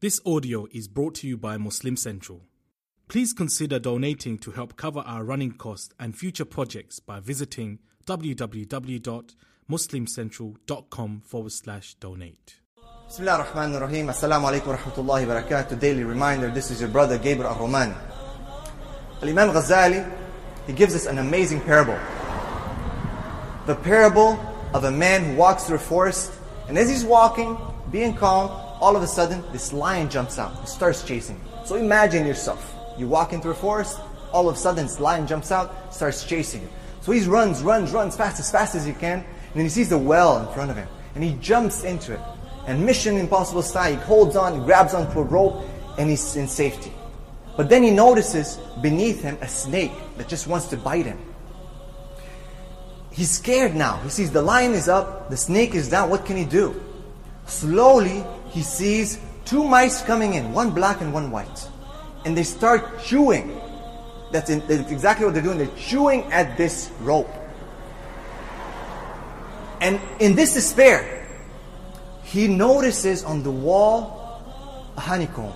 This audio is brought to you by Muslim Central. Please consider donating to help cover our running costs and future projects by visiting www.muslimcentral.com forward slash donate. Bismillah ar-Rahman ar-Rahim. Assalamu alaikum wa rahmatullahi wa. Daily reminder, this is your brother Gabriel al-Romaani. Al-Imam Ghazali, he gives us an amazing parable. The parable of a man who walks through a forest, and as he's walking, being calm, all of a sudden, this lion jumps out and starts chasing you. So imagine yourself. You walk into a forest, all of a sudden this lion jumps out, starts chasing you. So he runs, runs, runs fast, as fast as he can, and then he sees the well in front of him, and he jumps into it. And Mission Impossible style, he holds on, grabs onto a rope, and he's in safety. But then he notices beneath him a snake that just wants to bite him. He's scared now. He sees the lion is up, the snake is down. What can he do? Slowly, he sees two mice coming in, one black and one white. And they start chewing. That's, in, that's exactly what they're doing. They're chewing at this rope. And in this despair, he notices on the wall a honeycomb.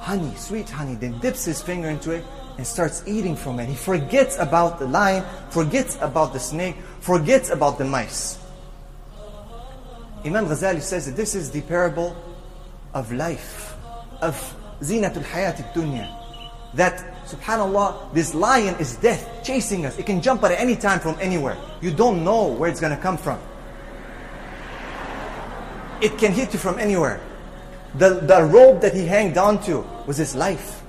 Honey, sweet honey. Then dips his finger into it and starts eating from it. He forgets about the lion, forgets about the snake, forgets about the mice. Imam Ghazali says that this is the parable of life, of zinatul hayat dunya. That, subhanAllah, this lion is death, chasing us. It can jump at any time from anywhere. You don't know where it's going to come from. It can hit you from anywhere. The, the rope that he hanged on to was his life.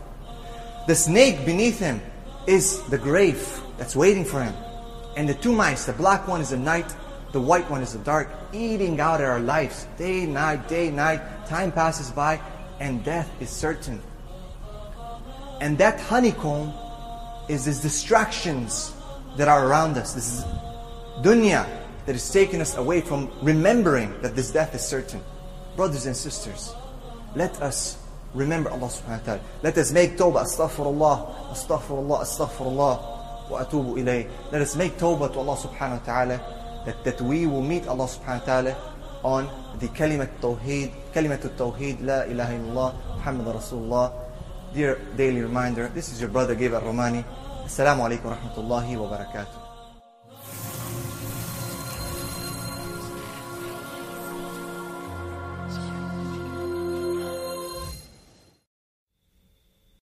The snake beneath him is the grave that's waiting for him. And the two mice, the black one is the night, the white one is the dark, eating out our lives. Day, night, day, night. Time passes by and death is certain. And that honeycomb is these distractions that are around us. This is dunya that is taking us away from remembering that this death is certain. Brothers and sisters, let us remember Allah subhanahu wa ta'ala. Let us make tawbah, astaghfirullah, astaghfirullah, astaghfirullah, wa atubu ilayh. Let us make tawbah to Allah subhanahu wa ta'ala that, we will meet Allah subhanahu wa ta'ala on the kalimat tawheed, kalimat tawheed, la ilaha illallah, Muhammad Rasulullah. Dear daily reminder, this is your brother Gabriel Romani. Assalamu alaikum wa rahmatullahi wa barakatuh.